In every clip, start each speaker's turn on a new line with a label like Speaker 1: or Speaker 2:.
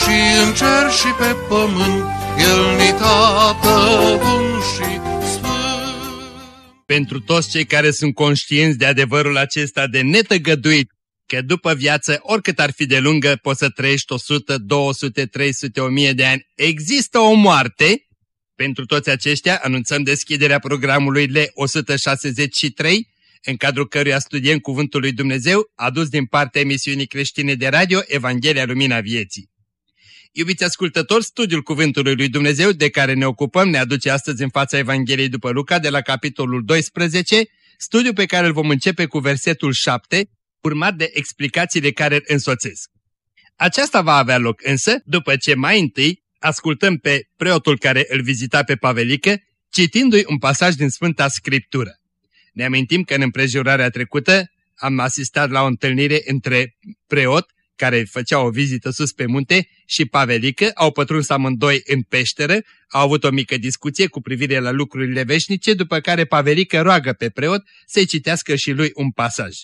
Speaker 1: și în cer și pe pământ, El ni tată bun și sfânt.
Speaker 2: Pentru toți cei care sunt conștienți de adevărul acesta de netăgăduit, că după viață, oricât ar fi de lungă, poți să trăiești 100, 200, 300, 1000 de ani, există o moarte, pentru toți aceștia anunțăm deschiderea programului L163, în cadrul căruia studiem Cuvântul lui Dumnezeu, adus din partea emisiunii creștine de radio Evanghelia Lumina Vieții. Iubiți ascultători, studiul Cuvântului lui Dumnezeu de care ne ocupăm ne aduce astăzi în fața Evangheliei după Luca de la capitolul 12, studiu pe care îl vom începe cu versetul 7, urmat de explicațiile care îl însoțesc. Aceasta va avea loc însă după ce mai întâi ascultăm pe preotul care îl vizita pe Pavelică, citindu-i un pasaj din Sfânta Scriptură. Ne amintim că în împrejurarea trecută am asistat la o întâlnire între preot, care făcea o vizită sus pe munte, și Pavelică, au pătruns amândoi în peșteră, au avut o mică discuție cu privire la lucrurile veșnice, după care Pavelică roagă pe preot să-i citească și lui un pasaj.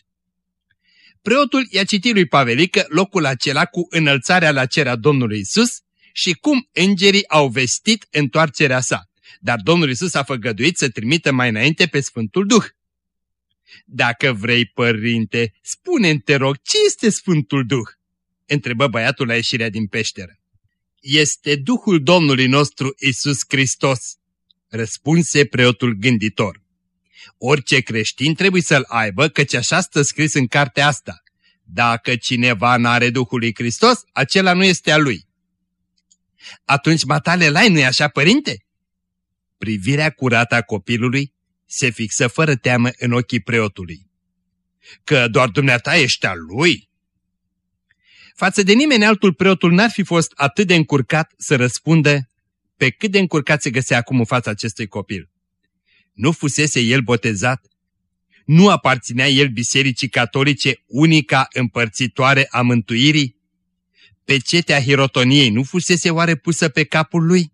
Speaker 2: Preotul i-a citit lui Pavelică locul acela cu înălțarea la cerea Domnului Isus și cum îngerii au vestit întoarcerea sa. Dar Domnul Isus a făgăduit să trimită mai înainte pe Sfântul Duh. Dacă vrei, părinte, spune te rog, ce este Sfântul Duh? Întrebă băiatul la ieșirea din peșteră. Este Duhul Domnului nostru Isus Hristos, răspunse preotul gânditor. Orice creștin trebuie să-l aibă, căci așa stă scris în cartea asta. Dacă cineva n-are Duhul lui Hristos, acela nu este a lui. Atunci matale lai, nu-i așa, părinte? Privirea curată a copilului se fixă fără teamă în ochii preotului. Că doar dumneata ești al lui? Față de nimeni altul, preotul n-ar fi fost atât de încurcat să răspundă pe cât de încurcat se găsea acum în fața acestui copil. Nu fusese el botezat? Nu aparținea el bisericii catolice, unica împărțitoare a mântuirii? Pecetea hirotoniei nu fusese oare pusă pe capul lui?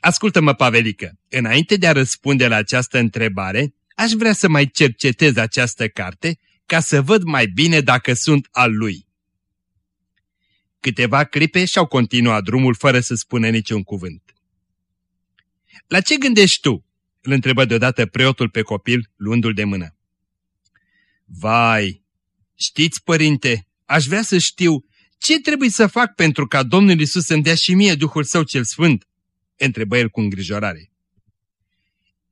Speaker 2: Ascultă-mă, Pavelică, înainte de a răspunde la această întrebare, aș vrea să mai cercetez această carte ca să văd mai bine dacă sunt al lui. Câteva clipe și-au continuat drumul fără să spună niciun cuvânt. La ce gândești tu?" îl întrebă deodată preotul pe copil, luându-l de mână. Vai, știți, părinte, aș vrea să știu ce trebuie să fac pentru ca Domnul Isus să-mi dea și mie Duhul Său cel Sfânt?" întrebă el cu îngrijorare.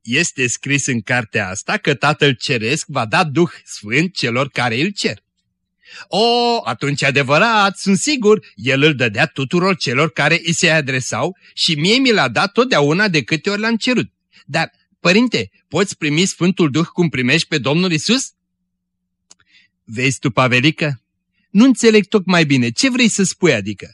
Speaker 2: Este scris în cartea asta că Tatăl Ceresc va da Duh Sfânt celor care îl cer. O, atunci adevărat, sunt sigur, el îl dădea tuturor celor care îi se adresau și mie mi l-a dat totdeauna de câte ori l-am cerut. Dar, părinte, poți primi Sfântul Duh cum primești pe Domnul Isus? Vezi tu, Pavelică? Nu înțeleg tocmai bine. Ce vrei să spui adică?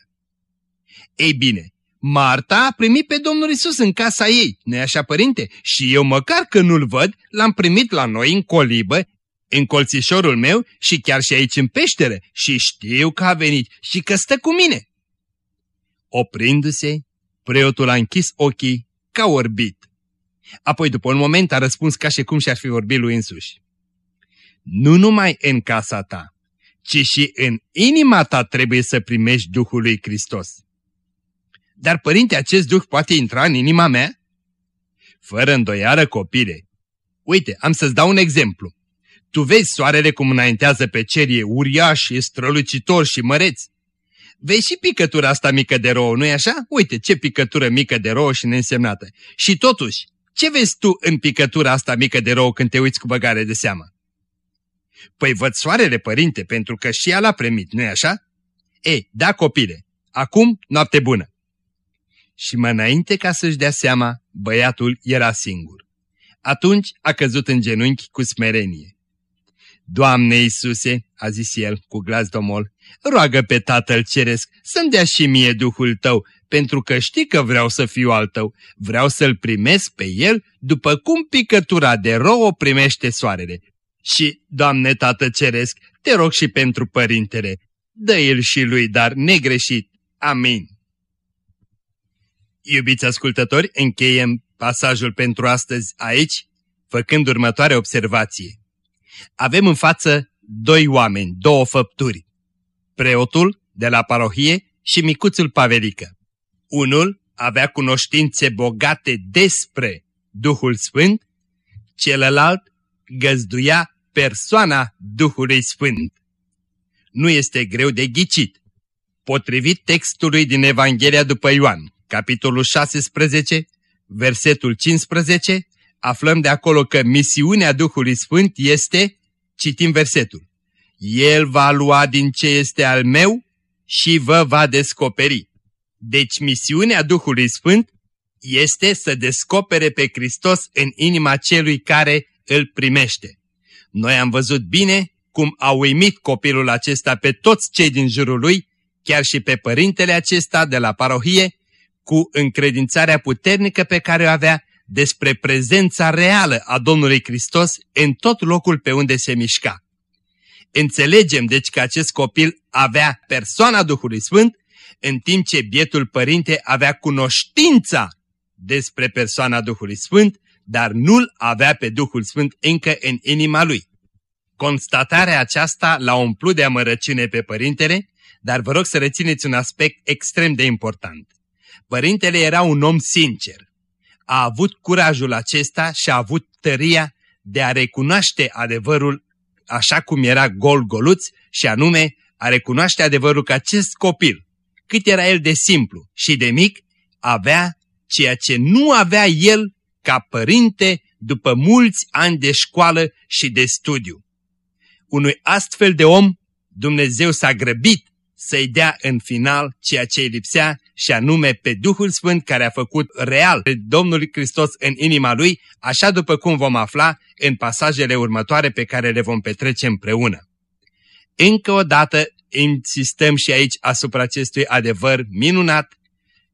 Speaker 2: Ei bine, Marta a primit pe Domnul Isus în casa ei, nu-i așa, părinte? Și eu, măcar că nu-l văd, l-am primit la noi în colibă, în colțișorul meu și chiar și aici în peșteră și știu că a venit și că stă cu mine. Oprindu-se, preotul a închis ochii ca orbit. Apoi, după un moment, a răspuns ca și cum și-ar fi vorbit lui însuși. Nu numai în casa ta, ci și în inima ta trebuie să primești Duhul lui Hristos. Dar, părinte, acest Duh poate intra în inima mea? Fără îndoială, copile. Uite, am să-ți dau un exemplu. Tu vezi soarele cum înaintează pe cer, e uriaș, e strălucitor și măreț. Vezi și picătura asta mică de rouă, nu-i așa? Uite, ce picătură mică de rouă și neînsemnată. Și totuși, ce vezi tu în picătura asta mică de rouă când te uiți cu băgare de seamă? Păi văd soarele, părinte, pentru că și ea l-a primit, nu-i așa? Ei, da, copile, acum noapte bună. Și mai înainte ca să-și dea seama, băiatul era singur. Atunci a căzut în genunchi cu smerenie. Doamne Iisuse, a zis el cu glas domol, roagă pe Tatăl Ceresc să-mi dea și mie Duhul Tău, pentru că știi că vreau să fiu al Tău, vreau să-L primesc pe El după cum picătura de rouă primește soarele. Și, Doamne Tată Ceresc, te rog și pentru Părintele, dă-il și lui dar negreșit. Amin. Iubiți ascultători, încheiem pasajul pentru astăzi aici, făcând următoare observație. Avem în față doi oameni, două făpturi. Preotul de la parohie și micuțul Pavelică. Unul avea cunoștințe bogate despre Duhul Sfânt, celălalt găzduia persoana Duhului Sfânt. Nu este greu de ghicit. Potrivit textului din Evanghelia după Ioan, capitolul 16, versetul 15, aflăm de acolo că misiunea Duhului Sfânt este, citim versetul, El va lua din ce este al meu și vă va descoperi. Deci misiunea Duhului Sfânt este să descopere pe Hristos în inima celui care îl primește. Noi am văzut bine cum a uimit copilul acesta pe toți cei din jurul lui, chiar și pe părintele acesta de la parohie, cu încredințarea puternică pe care o avea despre prezența reală a Domnului Hristos în tot locul pe unde se mișca. Înțelegem deci că acest copil avea persoana Duhului Sfânt, în timp ce bietul părinte avea cunoștința despre persoana Duhului Sfânt, dar nu-l avea pe Duhul Sfânt încă în inima lui. Constatarea aceasta l-a umplut de amărăciune pe părintele, dar vă rog să rețineți un aspect extrem de important. Părintele era un om sincer. A avut curajul acesta și a avut tăria de a recunoaște adevărul așa cum era gol-goluț și anume a recunoaște adevărul că acest copil, cât era el de simplu și de mic, avea ceea ce nu avea el ca părinte după mulți ani de școală și de studiu. Unui astfel de om Dumnezeu s-a grăbit să-i dea în final ceea ce îi lipsea și anume pe Duhul Sfânt care a făcut real pe Domnul Hristos în inima lui, așa după cum vom afla în pasajele următoare pe care le vom petrece împreună. Încă o dată insistăm și aici asupra acestui adevăr minunat,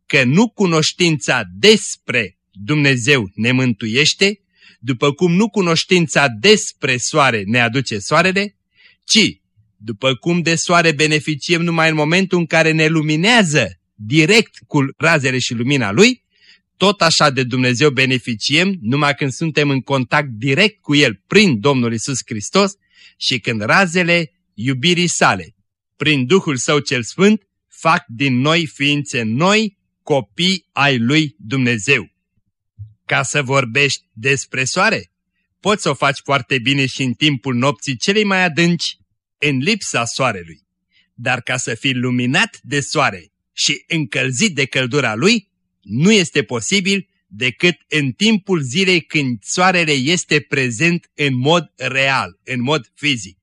Speaker 2: că nu cunoștința despre Dumnezeu ne mântuiește, după cum nu cunoștința despre soare ne aduce soarele, ci după cum de soare beneficiem numai în momentul în care ne luminează direct cu razele și lumina Lui, tot așa de Dumnezeu beneficiem numai când suntem în contact direct cu El prin Domnul Isus Hristos și când razele iubirii sale, prin Duhul Său cel Sfânt, fac din noi ființe noi, copii ai Lui Dumnezeu. Ca să vorbești despre soare, poți să o faci foarte bine și în timpul nopții celei mai adânci, în lipsa soarelui. Dar ca să fii luminat de soare și încălzit de căldura lui, nu este posibil decât în timpul zilei când soarele este prezent în mod real, în mod fizic.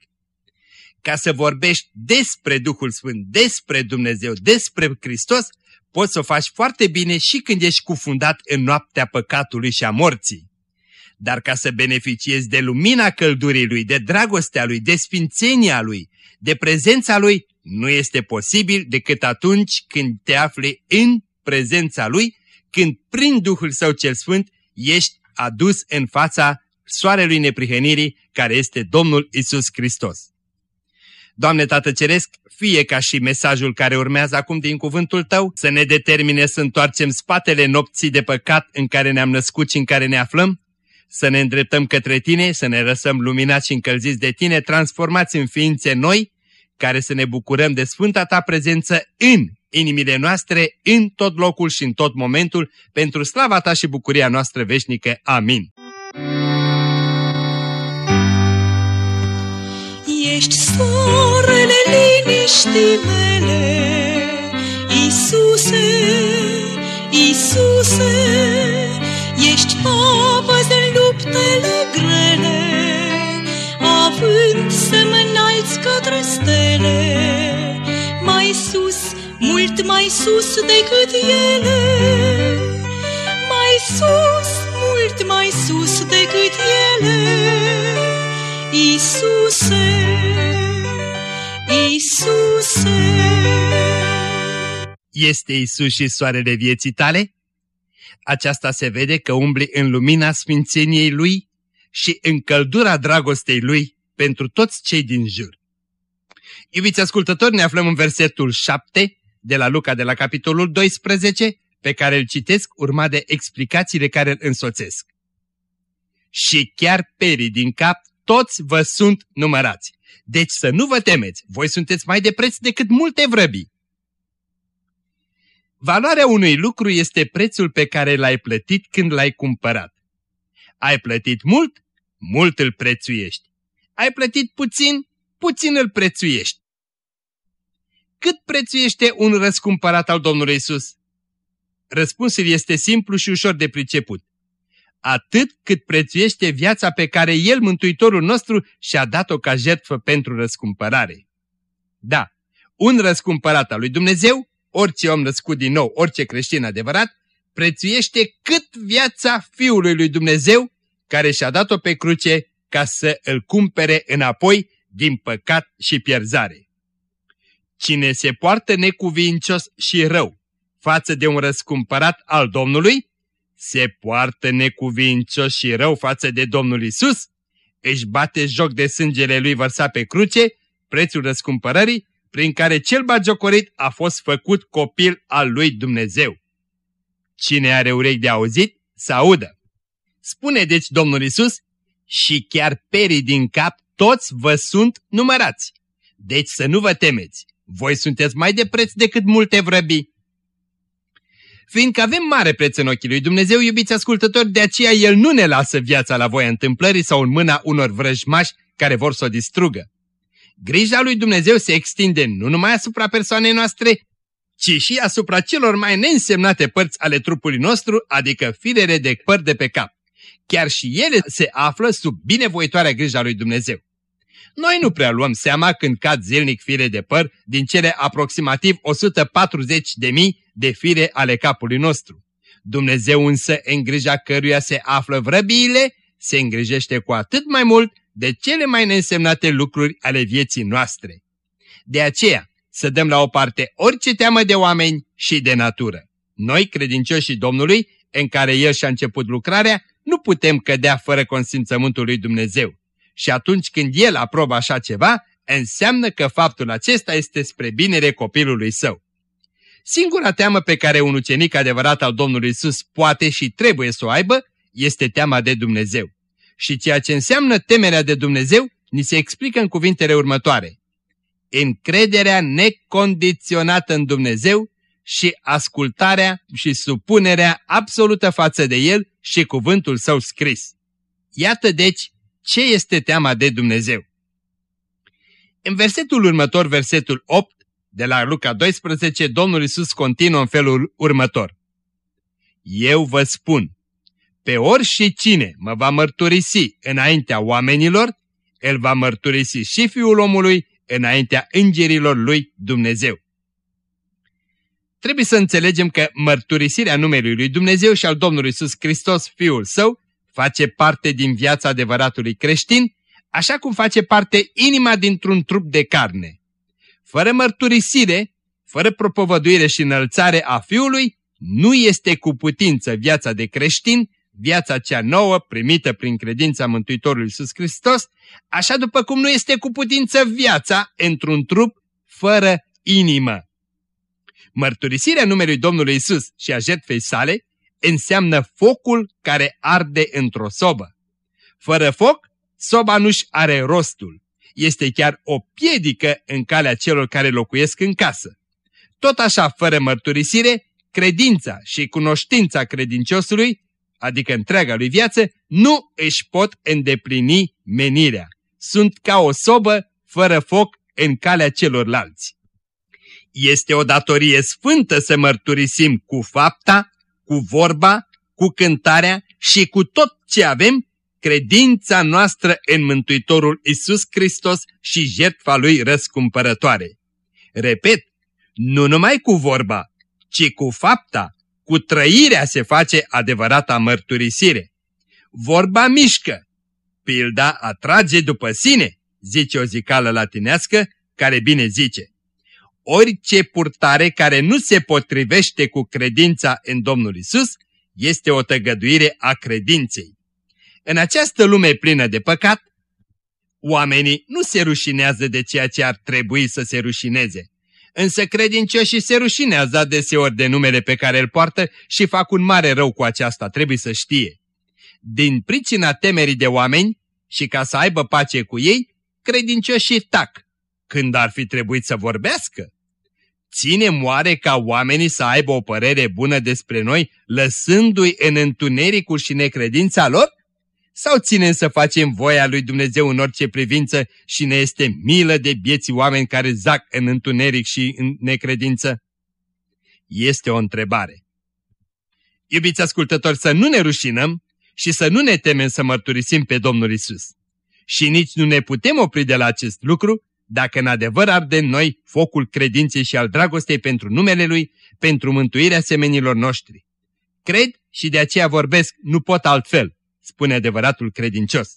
Speaker 2: Ca să vorbești despre Duhul Sfânt, despre Dumnezeu, despre Hristos, poți să o faci foarte bine și când ești cufundat în noaptea păcatului și a morții. Dar ca să beneficiezi de lumina căldurii lui, de dragostea lui, de sfințenia lui, de prezența lui, nu este posibil decât atunci când te afli în prezența lui, când prin Duhul Său cel Sfânt ești adus în fața soarelui neprihănirii care este Domnul Isus Hristos. Doamne Tată Ceresc, fie ca și mesajul care urmează acum din cuvântul Tău să ne determine să întoarcem spatele nopții de păcat în care ne-am născut și în care ne aflăm, să ne îndreptăm către Tine, să ne lăsăm luminați și încălziți de Tine, transformați în ființe noi, care să ne bucurăm de Sfânta Ta prezență în inimile noastre, în tot locul și în tot momentul, pentru slava Ta și bucuria noastră veșnică. Amin.
Speaker 3: Ești soarele liniștii mele, Iisuse, Iisuse, ești apă stele, mai sus, mult mai sus decât ele, mai sus, mult mai sus decât ele, Iisuse, Iisuse.
Speaker 2: Este Isus și soarele vieții tale? Aceasta se vede că umbli în lumina sfințeniei Lui și în căldura dragostei Lui pentru toți cei din jur. Iubiți ascultători, ne aflăm în versetul 7 de la Luca de la capitolul 12, pe care îl citesc urmat de explicațiile care îl însoțesc. Și chiar perii din cap, toți vă sunt numărați. Deci să nu vă temeți, voi sunteți mai de preț decât multe vrăbii. Valoarea unui lucru este prețul pe care l-ai plătit când l-ai cumpărat. Ai plătit mult? Mult îl prețuiești. Ai plătit puțin? Puțin îl prețuiești. Cât prețuiește un răscumpărat al Domnului Isus? Răspunsul este simplu și ușor de priceput. Atât cât prețuiește viața pe care El, Mântuitorul nostru, și-a dat-o ca jertfă pentru răscumpărare. Da, un răscumpărat al lui Dumnezeu, orice om născut din nou, orice creștin adevărat, prețuiește cât viața Fiului lui Dumnezeu, care și-a dat-o pe cruce ca să îl cumpere înapoi din păcat și pierzare. Cine se poartă necuvincios și rău față de un răscumpărat al Domnului, se poartă necuvincios și rău față de Domnul Isus, își bate joc de sângele lui vărsat pe cruce, prețul răscumpărării, prin care cel bagiocorit a fost făcut copil al lui Dumnezeu. Cine are urechi de auzit, să audă. Spune deci Domnul Isus, și chiar perii din cap toți vă sunt numărați. Deci să nu vă temeți, voi sunteți mai de preț decât multe vrăbii. Fiindcă avem mare preț în ochii lui Dumnezeu, iubiți ascultători, de aceea El nu ne lasă viața la voia întâmplării sau în mâna unor vrăjmași care vor să o distrugă. Grija lui Dumnezeu se extinde nu numai asupra persoanei noastre, ci și asupra celor mai neînsemnate părți ale trupului nostru, adică firele de păr de pe cap. Chiar și ele se află sub binevoitoarea grija lui Dumnezeu. Noi nu prea luăm seama când cad zilnic fire de păr din cele aproximativ 140 de mii de fire ale capului nostru. Dumnezeu însă, în grija căruia se află vrăbiile, se îngrijește cu atât mai mult de cele mai neînsemnate lucruri ale vieții noastre. De aceea, să dăm la o parte orice teamă de oameni și de natură. Noi, credincioșii Domnului, în care El și-a început lucrarea, nu putem cădea fără consimțământul lui Dumnezeu. Și atunci când El aprobă așa ceva, înseamnă că faptul acesta este spre binele copilului său. Singura teamă pe care un ucenic adevărat al Domnului Isus poate și trebuie să o aibă este teama de Dumnezeu. Și ceea ce înseamnă temerea de Dumnezeu ni se explică în cuvintele următoare. Încrederea necondiționată în Dumnezeu și ascultarea și supunerea absolută față de El și cuvântul său scris. Iată deci ce este teama de Dumnezeu. În versetul următor, versetul 8, de la Luca 12, Domnul Isus continuă în felul următor. Eu vă spun, pe ori și cine mă va mărturisi înaintea oamenilor, el va mărturisi și Fiul omului înaintea îngerilor lui Dumnezeu. Trebuie să înțelegem că mărturisirea numelui lui Dumnezeu și al Domnului Isus Hristos, Fiul Său, face parte din viața adevăratului creștin, așa cum face parte inima dintr-un trup de carne. Fără mărturisire, fără propovăduire și înălțare a Fiului, nu este cu putință viața de creștin, viața cea nouă primită prin credința Mântuitorului Iisus Hristos, așa după cum nu este cu putință viața într-un trup fără inimă. Mărturisirea numelui Domnului Isus și a jertfei sale înseamnă focul care arde într-o sobă. Fără foc, soba nu-și are rostul. Este chiar o piedică în calea celor care locuiesc în casă. Tot așa, fără mărturisire, credința și cunoștința credinciosului, adică întreaga lui viață, nu își pot îndeplini menirea. Sunt ca o sobă fără foc în calea celorlalți. Este o datorie sfântă să mărturisim cu fapta, cu vorba, cu cântarea și cu tot ce avem credința noastră în Mântuitorul Isus Hristos și jertfa Lui răscumpărătoare. Repet, nu numai cu vorba, ci cu fapta, cu trăirea se face adevărata mărturisire. Vorba mișcă, pilda atrage după sine, zice o zicală latinească, care bine zice. Orice purtare care nu se potrivește cu credința în Domnul Isus este o tăgăduire a credinței. În această lume plină de păcat, oamenii nu se rușinează de ceea ce ar trebui să se rușineze. Însă credincioșii se rușinează adeseori de numele pe care îl poartă și fac un mare rău cu aceasta, trebuie să știe. Din pricina temerii de oameni și ca să aibă pace cu ei, credincioșii tac, când ar fi trebuit să vorbească. Ținem oare ca oamenii să aibă o părere bună despre noi, lăsându-i în întunericul și necredința lor? Sau ținem să facem voia lui Dumnezeu în orice privință și ne este milă de bieții oameni care zac în întuneric și în necredință? Este o întrebare. Iubiți ascultători, să nu ne rușinăm și să nu ne temem să mărturisim pe Domnul Isus. Și nici nu ne putem opri de la acest lucru dacă în adevăr arde în noi focul credinței și al dragostei pentru numele Lui, pentru mântuirea semenilor noștri. Cred și de aceea vorbesc, nu pot altfel, spune adevăratul credincios.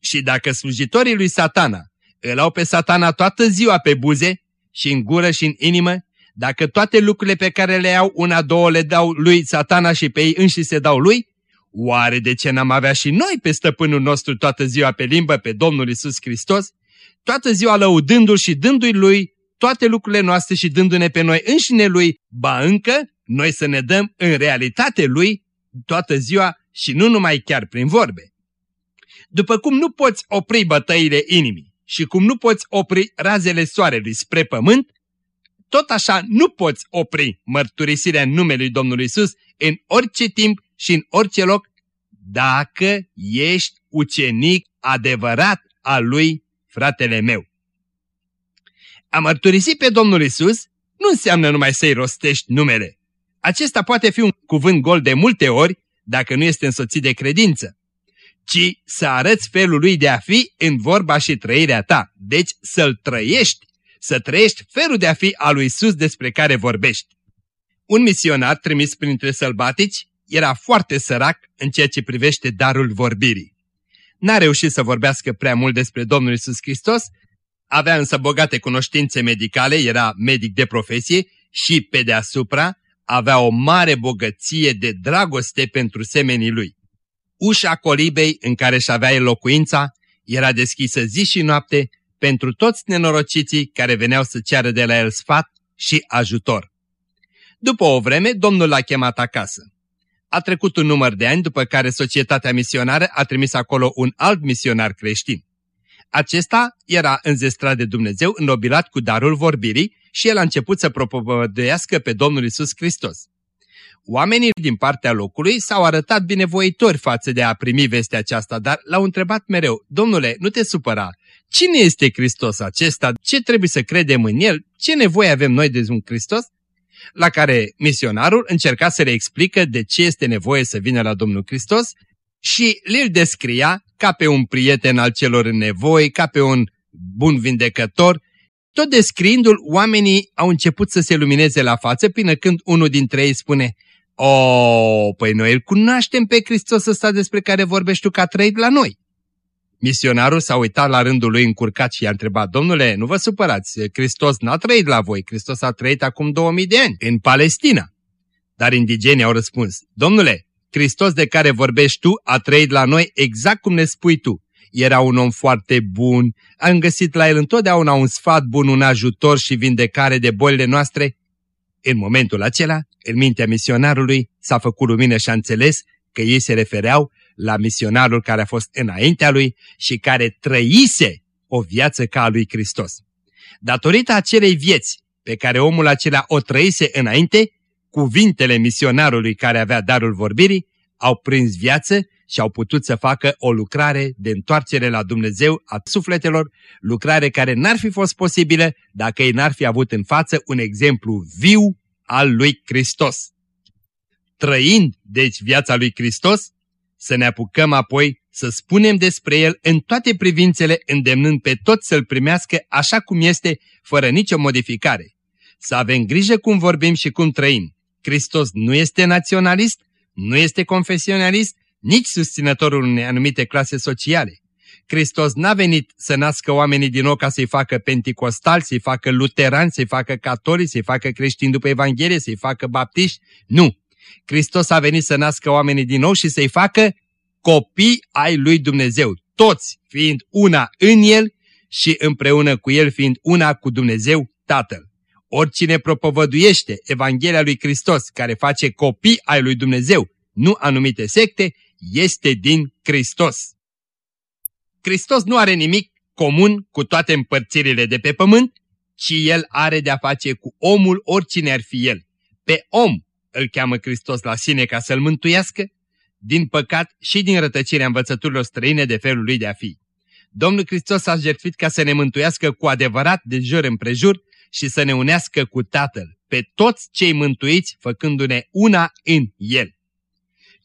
Speaker 2: Și dacă slujitorii lui satana îl au pe satana toată ziua pe buze și în gură și în inimă, dacă toate lucrurile pe care le au una, două le dau lui satana și pe ei înși se dau lui, oare de ce n-am avea și noi pe stăpânul nostru toată ziua pe limbă, pe Domnul Isus Hristos, toată ziua lăudându-L și dându-i Lui toate lucrurile noastre și dându-ne pe noi înșine Lui, ba încă, noi să ne dăm în realitate Lui toată ziua și nu numai chiar prin vorbe. După cum nu poți opri bătăile inimii și cum nu poți opri razele soarelui spre pământ, tot așa nu poți opri mărturisirea numelui Domnului Isus în orice timp și în orice loc, dacă ești ucenic adevărat al lui fratele meu. A mărturisi pe Domnul Isus nu înseamnă numai să-i rostești numele. Acesta poate fi un cuvânt gol de multe ori, dacă nu este însoțit de credință, ci să arăți felul lui de a fi în vorba și trăirea ta, deci să-l trăiești, să trăiești felul de a fi al lui Isus despre care vorbești. Un misionar trimis printre sălbatici era foarte sărac în ceea ce privește darul vorbirii. N-a reușit să vorbească prea mult despre Domnul Isus Hristos, avea însă bogate cunoștințe medicale, era medic de profesie și, pe deasupra, avea o mare bogăție de dragoste pentru semenii lui. Ușa colibei în care își avea el locuința era deschisă zi și noapte pentru toți nenorociții care veneau să ceară de la el sfat și ajutor. După o vreme, Domnul l-a chemat acasă. A trecut un număr de ani după care societatea misionară a trimis acolo un alt misionar creștin. Acesta era înzestrat de Dumnezeu, înnobilat cu darul vorbirii și el a început să propovăduiască pe Domnul Isus Hristos. Oamenii din partea locului s-au arătat binevoitori față de a primi vestea aceasta, dar l-au întrebat mereu, Domnule, nu te supăra, cine este Hristos acesta, ce trebuie să credem în el, ce nevoie avem noi de un Hristos? La care misionarul încerca să le explică de ce este nevoie să vină la Domnul Hristos și le descria ca pe un prieten al celor în nevoi, ca pe un bun vindecător. Tot descriindu-l, oamenii au început să se lumineze la față până când unul dintre ei spune O, păi noi îl cunoaștem pe Hristos ăsta despre care vorbești tu că a trăit la noi. Misionarul s-a uitat la rândul lui încurcat și i-a întrebat, Domnule, nu vă supărați, Hristos n-a trăit la voi, Hristos a trăit acum 2000 de ani, în Palestina. Dar indigenii au răspuns, Domnule, Hristos de care vorbești tu a trăit la noi exact cum ne spui tu. Era un om foarte bun, am găsit la el întotdeauna un sfat bun, un ajutor și vindecare de bolile noastre. În momentul acela, în mintea misionarului, s-a făcut lumină și a înțeles că ei se refereau la misionarul care a fost înaintea lui și care trăise o viață ca a lui Hristos. Datorită acelei vieți pe care omul acela o trăise înainte, cuvintele misionarului care avea darul vorbirii au prins viață și au putut să facă o lucrare de întoarcere la Dumnezeu a sufletelor, lucrare care n-ar fi fost posibilă dacă ei n-ar fi avut în față un exemplu viu al lui Hristos. Trăind, deci, viața lui Hristos, să ne apucăm apoi să spunem despre El în toate privințele, îndemnând pe toți să-L primească așa cum este, fără nicio modificare. Să avem grijă cum vorbim și cum trăim. Hristos nu este naționalist, nu este confesionalist, nici susținătorul unei anumite clase sociale. Hristos n-a venit să nască oamenii din nou ca să-i facă penticostali, să-i facă luteranți, să-i facă catolici, să-i facă creștini după Evanghelie, să-i facă baptiști. Nu! Hristos a venit să nască oamenii din nou și să-i facă copii ai lui Dumnezeu, toți fiind una în El și împreună cu El fiind una cu Dumnezeu Tatăl. Oricine propovăduiește Evanghelia lui Hristos, care face copii ai lui Dumnezeu, nu anumite secte, este din Hristos. Hristos nu are nimic comun cu toate împărțirile de pe pământ, ci El are de-a face cu omul oricine ar fi El. Pe om îl cheamă Hristos la sine ca să-l mântuiască, din păcat și din rătăcirea învățăturilor străine de felul lui de a fi. Domnul Hristos a jertfit ca să ne mântuiască cu adevărat de jur împrejur și să ne unească cu Tatăl, pe toți cei mântuiți, făcându-ne una în El.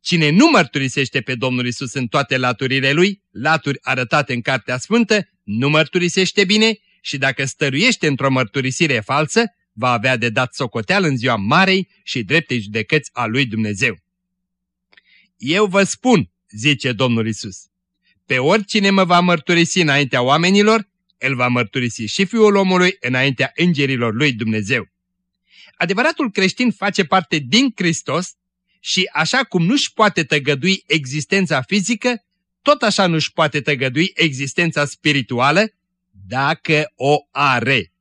Speaker 2: Cine nu mărturisește pe Domnul Isus în toate laturile Lui, laturi arătate în Cartea Sfântă, nu mărturisește bine și dacă stăruiește într-o mărturisire falsă, va avea de dat socoteală în ziua marei și dreptei judecăți a lui Dumnezeu. Eu vă spun, zice Domnul Isus, pe oricine mă va mărturisi înaintea oamenilor, el va mărturisi și Fiul omului înaintea îngerilor lui Dumnezeu. Adevăratul creștin face parte din Hristos și așa cum nu-și poate tăgădui existența fizică, tot așa nu-și poate tăgădui existența spirituală dacă o are.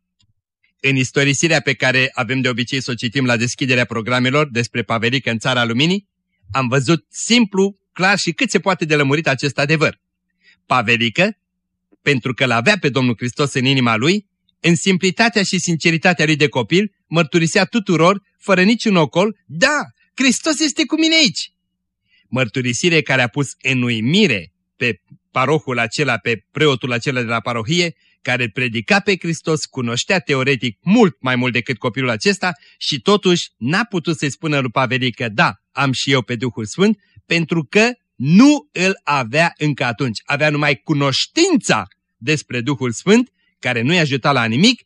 Speaker 2: În istorisirea pe care avem de obicei să o citim la deschiderea programelor despre Pavelică în Țara Luminii, am văzut simplu, clar și cât se poate de lămurit acest adevăr. Pavelică, pentru că l-avea pe Domnul Hristos în inima lui, în simplitatea și sinceritatea lui de copil, mărturisea tuturor, fără niciun ocol, da, Hristos este cu mine aici. Mărturisire care a pus în uimire pe parohul acela, pe preotul acela de la parohie, care predica pe Hristos, cunoștea teoretic mult mai mult decât copilul acesta și totuși n-a putut să-i spună lui Pavelică, da, am și eu pe Duhul Sfânt, pentru că nu îl avea încă atunci. Avea numai cunoștința despre Duhul Sfânt, care nu-i ajuta la nimic,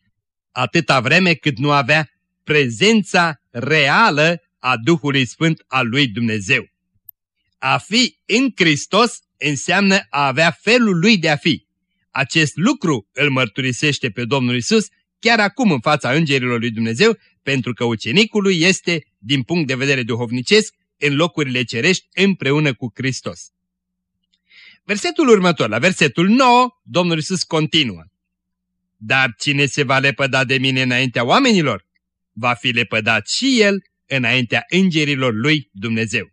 Speaker 2: atâta vreme cât nu avea prezența reală a Duhului Sfânt al lui Dumnezeu. A fi în Hristos înseamnă a avea felul lui de a fi. Acest lucru îl mărturisește pe Domnul Isus chiar acum în fața îngerilor lui Dumnezeu, pentru că ucenicul lui este, din punct de vedere duhovnicesc, în locurile cerești împreună cu Hristos. Versetul următor, la versetul 9, Domnul Isus continuă. Dar cine se va lepăda de mine înaintea oamenilor, va fi lepădat și el înaintea îngerilor lui Dumnezeu.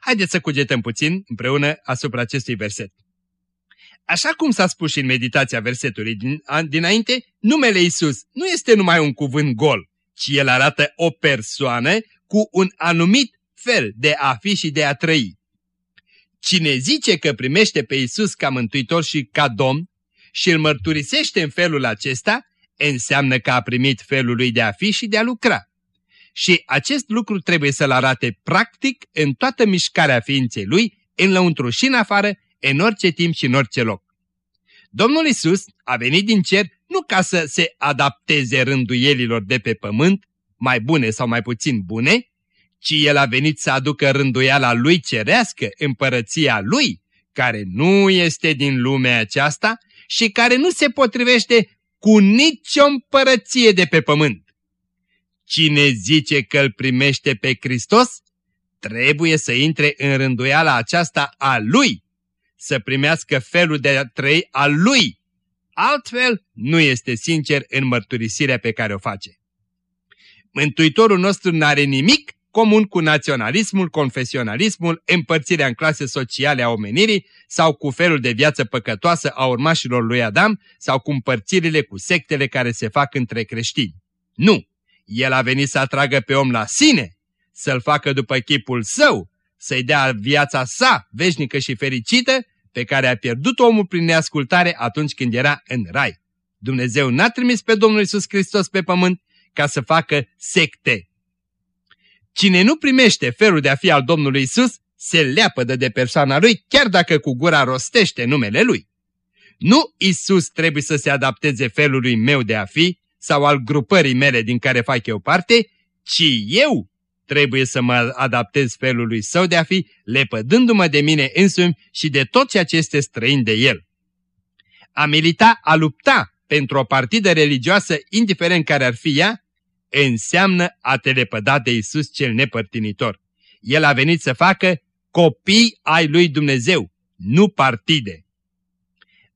Speaker 2: Haideți să cugetăm puțin împreună asupra acestui verset. Așa cum s-a spus și în meditația versetului din, dinainte, numele Isus nu este numai un cuvânt gol, ci el arată o persoană cu un anumit fel de a fi și de a trăi. Cine zice că primește pe Isus ca mântuitor și ca domn și îl mărturisește în felul acesta, înseamnă că a primit felul lui de a fi și de a lucra. Și acest lucru trebuie să-l arate practic în toată mișcarea ființei lui, în lăuntru și în afară, în orice timp și în orice loc. Domnul Isus a venit din cer nu ca să se adapteze rânduielilor de pe pământ, mai bune sau mai puțin bune, ci El a venit să aducă rânduiala Lui cerească, împărăția Lui, care nu este din lumea aceasta și care nu se potrivește cu nicio împărăție de pe pământ. Cine zice că îl primește pe Hristos, trebuie să intre în rânduiala aceasta a Lui, să primească felul de a trăi al Lui. Altfel, nu este sincer în mărturisirea pe care o face. Mântuitorul nostru nu are nimic comun cu naționalismul, confesionalismul, împărțirea în clase sociale a omenirii sau cu felul de viață păcătoasă a urmașilor lui Adam sau cu împărțirile cu sectele care se fac între creștini. Nu! El a venit să atragă pe om la sine, să-l facă după chipul său, să-i dea viața sa veșnică și fericită, pe care a pierdut omul prin neascultare atunci când era în rai. Dumnezeu n-a trimis pe Domnul Isus Hristos pe pământ ca să facă secte. Cine nu primește felul de a fi al Domnului Isus, se leapădă de persoana lui, chiar dacă cu gura rostește numele lui. Nu Isus trebuie să se adapteze felului meu de a fi sau al grupării mele din care fac eu parte, ci eu trebuie să mă adaptez felului său de a fi, lepădându-mă de mine însumi și de tot ceea ce este străin de el. A milita, a lupta pentru o partidă religioasă, indiferent care ar fi ea, înseamnă a te lepăda de Isus cel nepărtinitor. El a venit să facă copii ai lui Dumnezeu, nu partide.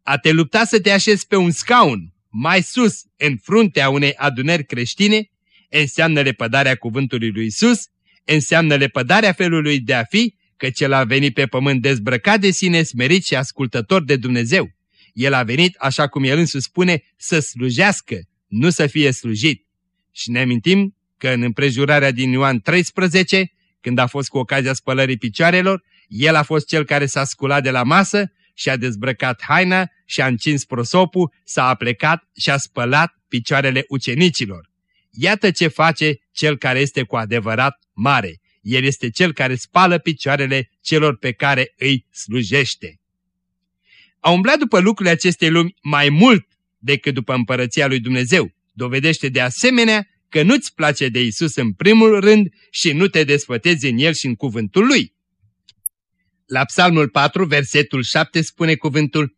Speaker 2: A te lupta să te așezi pe un scaun, mai sus, în fruntea unei adunări creștine, înseamnă lepădarea cuvântului lui Isus, înseamnă lepădarea felului de a fi, că cel a venit pe pământ dezbrăcat de sine, smerit și ascultător de Dumnezeu. El a venit, așa cum el însuși spune, să slujească, nu să fie slujit. Și ne amintim că în împrejurarea din Ioan 13, când a fost cu ocazia spălării picioarelor, el a fost cel care s-a sculat de la masă și a dezbrăcat haina și a încins prosopul, s-a aplecat și a spălat picioarele ucenicilor. Iată ce face cel care este cu adevărat mare. El este cel care spală picioarele celor pe care îi slujește. A umblat după lucrurile acestei lumi mai mult decât după împărăția lui Dumnezeu. Dovedește de asemenea că nu-ți place de Isus în primul rând și nu te desfătezi în El și în cuvântul Lui. La Psalmul 4, versetul 7 spune cuvântul,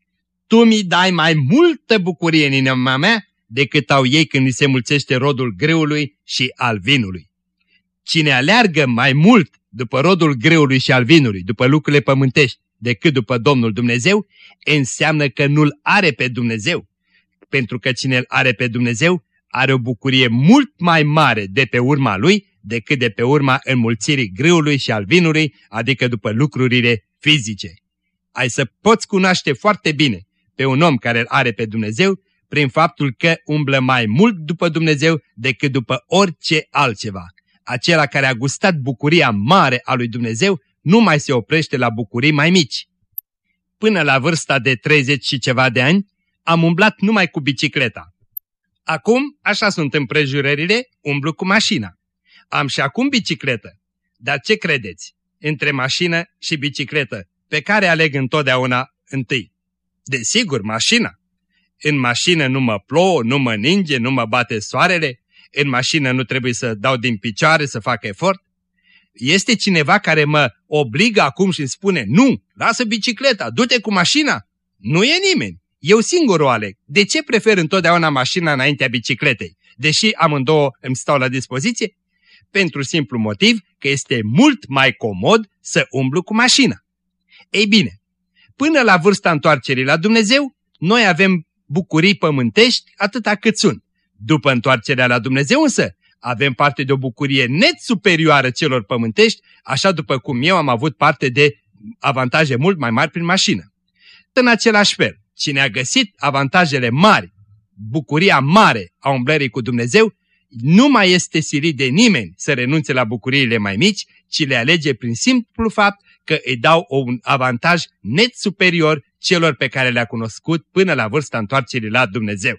Speaker 2: Tu mi dai mai multă bucurie în inima mea decât au ei când li se mulțește rodul greului și al vinului. Cine aleargă mai mult după rodul greului și al vinului, după lucrurile pământești, decât după Domnul Dumnezeu, înseamnă că nu-L are pe Dumnezeu. Pentru că cine îl are pe Dumnezeu are o bucurie mult mai mare de pe urma Lui decât de pe urma înmulțirii grâului și al vinului, adică după lucrurile fizice. Ai să poți cunoaște foarte bine pe un om care îl are pe Dumnezeu prin faptul că umblă mai mult după Dumnezeu decât după orice altceva. Acela care a gustat bucuria mare a lui Dumnezeu nu mai se oprește la bucurii mai mici. Până la vârsta de 30 și ceva de ani, am umblat numai cu bicicleta. Acum, așa sunt împrejurările, umblu cu mașina. Am și acum bicicletă. Dar ce credeți? Între mașină și bicicletă, pe care aleg întotdeauna întâi? Desigur, mașina. În mașină nu mă plouă, nu mă ninge, nu mă bate soarele, în mașină nu trebuie să dau din picioare, să fac efort. Este cineva care mă obligă acum și îmi spune, nu, lasă bicicleta, du-te cu mașina? Nu e nimeni. Eu singur o aleg. De ce prefer întotdeauna mașina înaintea bicicletei? Deși amândouă îmi stau la dispoziție? Pentru simplu motiv că este mult mai comod să umblu cu mașina. Ei bine, până la vârsta întoarcerii la Dumnezeu, noi avem bucurii pământești atâta cât sunt. După întoarcerea la Dumnezeu însă, avem parte de o bucurie net superioară celor pământești, așa după cum eu am avut parte de avantaje mult mai mari prin mașină. În același fel, cine a găsit avantajele mari, bucuria mare a umblării cu Dumnezeu, nu mai este silit de nimeni să renunțe la bucuriile mai mici, ci le alege prin simplu fapt că îi dau un avantaj net superior celor pe care le-a cunoscut până la vârsta întoarcerii la Dumnezeu.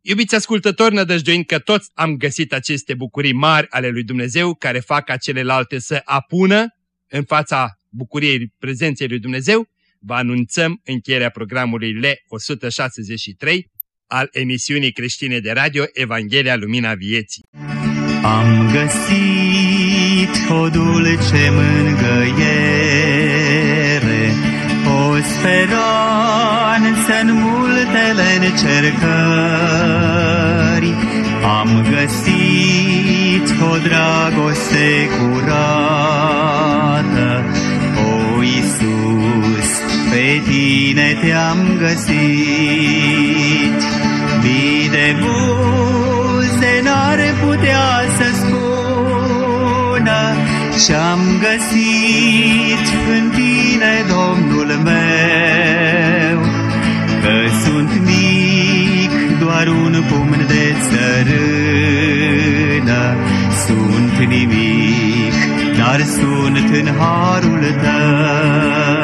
Speaker 2: Iubiți ascultători, nădăjduind că toți am găsit aceste bucurii mari ale lui Dumnezeu care fac ca celelalte să apună în fața bucuriei prezenței lui Dumnezeu, vă anunțăm încheierea programului L163 al emisiunii creștine de radio Evanghelia Lumina Vieții.
Speaker 4: Am găsit o dulce mângăiere, o speranță în multele încercări. Am găsit o dragoste curată, o Iisus, pe tine te-am găsit. Mii de buze n-ar putea să spună Ce-am găsit în tine, Domnul meu Că sunt mic, doar un pumn de țărână. Sunt nimic, dar sunt în harul tău